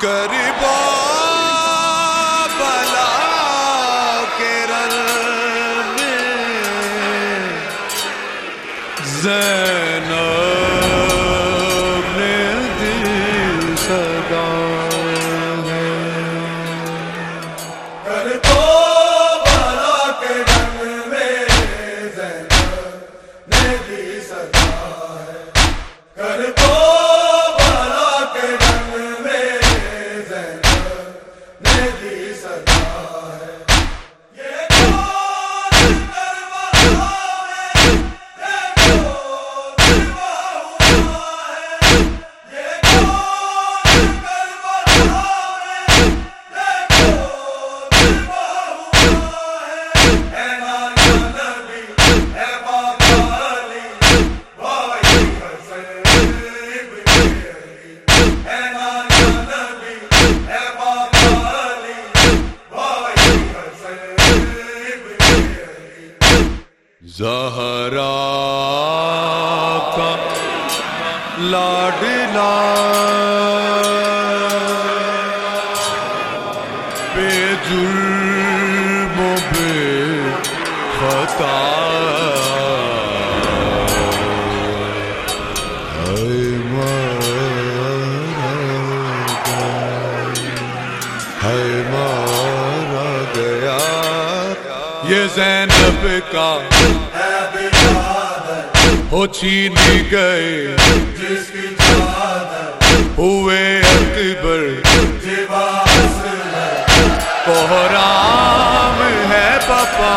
کربا بلا کرل میں زینب زہرا کا لاڈلا بے جرم بے خطا گیا ہے مارا گیا۔ یہ زینب کا ہو چھین گئے۔ جس کی چادر ہوئے اکبر۔ جواز ہے کوہرام ہے پپا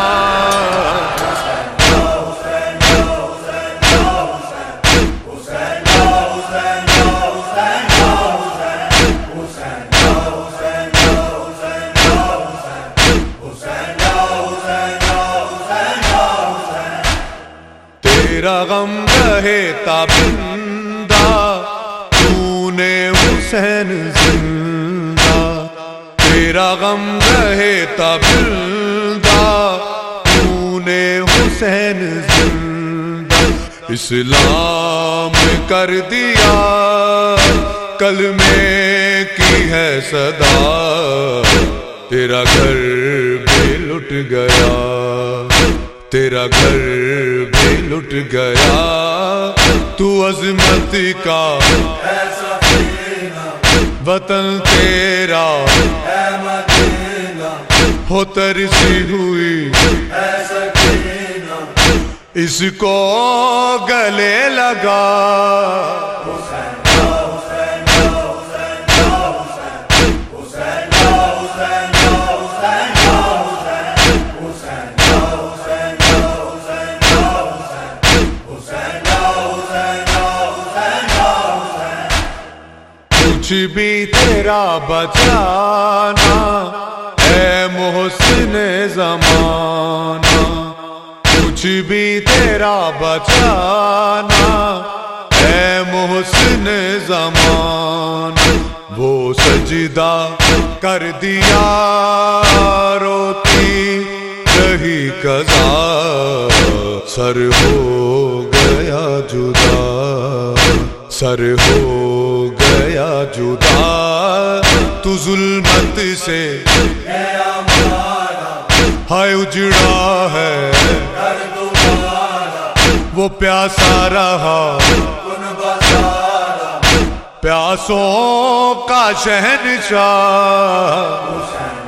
تیرا غم رہے تابندہ تو نے حسین زندہ۔ تیرا غم رہے تابندہ تو نے حسین زندہ۔ اسلام کر دیا، کلمے کی ہے صدا۔ تیرا گھر بھی لٹ گیا، تیرا گھر لٹ گیا، تو عظمت کا ایسا وطن تیرا ہو ترسی ہوئی۔ ایسا اس کو گلے لگا۔ کچھ بھی تیرا بچانا اے محسن زمانہ، کچھ بھی تیرا بچانا اے محسن زمان وہ سجدہ کر دیا، روتی رہی کزا سر ہو گیا جدا، سر ہو گیا جدا تو ظلمت سے ہائے اجڑا ہے۔ وہ پیاسا رہا۔ پیاسوں کا شہنشاہ۔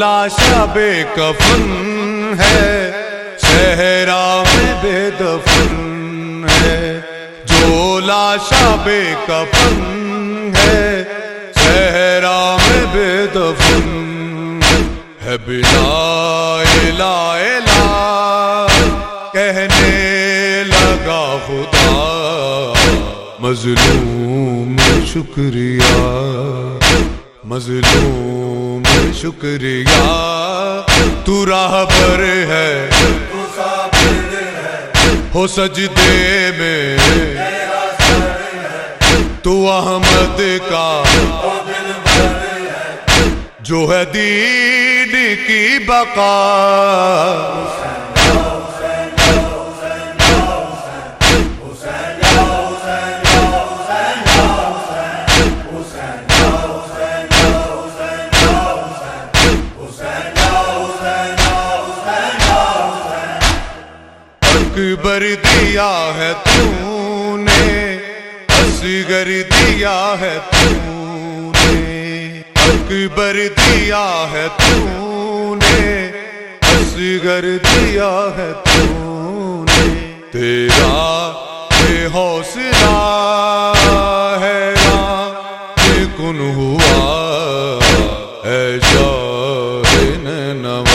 جو لاشا بے کفن ہے، صحرا میں بے دفن ہے۔ جو لاشا بے کفن ہے، صحرا میں بے دفن ہے۔ بلا الہ الہ کہنے لگا خدا۔ مظلوم شکریہ۔ مظلوم شکریہ۔ تو راہ پر ہے۔ ہو سجدے میں۔ تو احمد کا جو ہے دین کی بقا۔ اکبر دیا ہے تو نے اصغر دیا ہے تو نے اکبر دیا ہے تو نے اصغر دیا ہے تو نے تیرا بے حوصلہ ہے کن ہوا اے شاہ نوا۔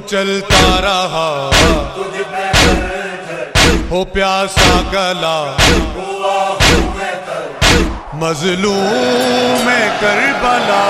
چلتا رہا۔ ہو پیاسا گلا۔ میں مظلوم کربلا۔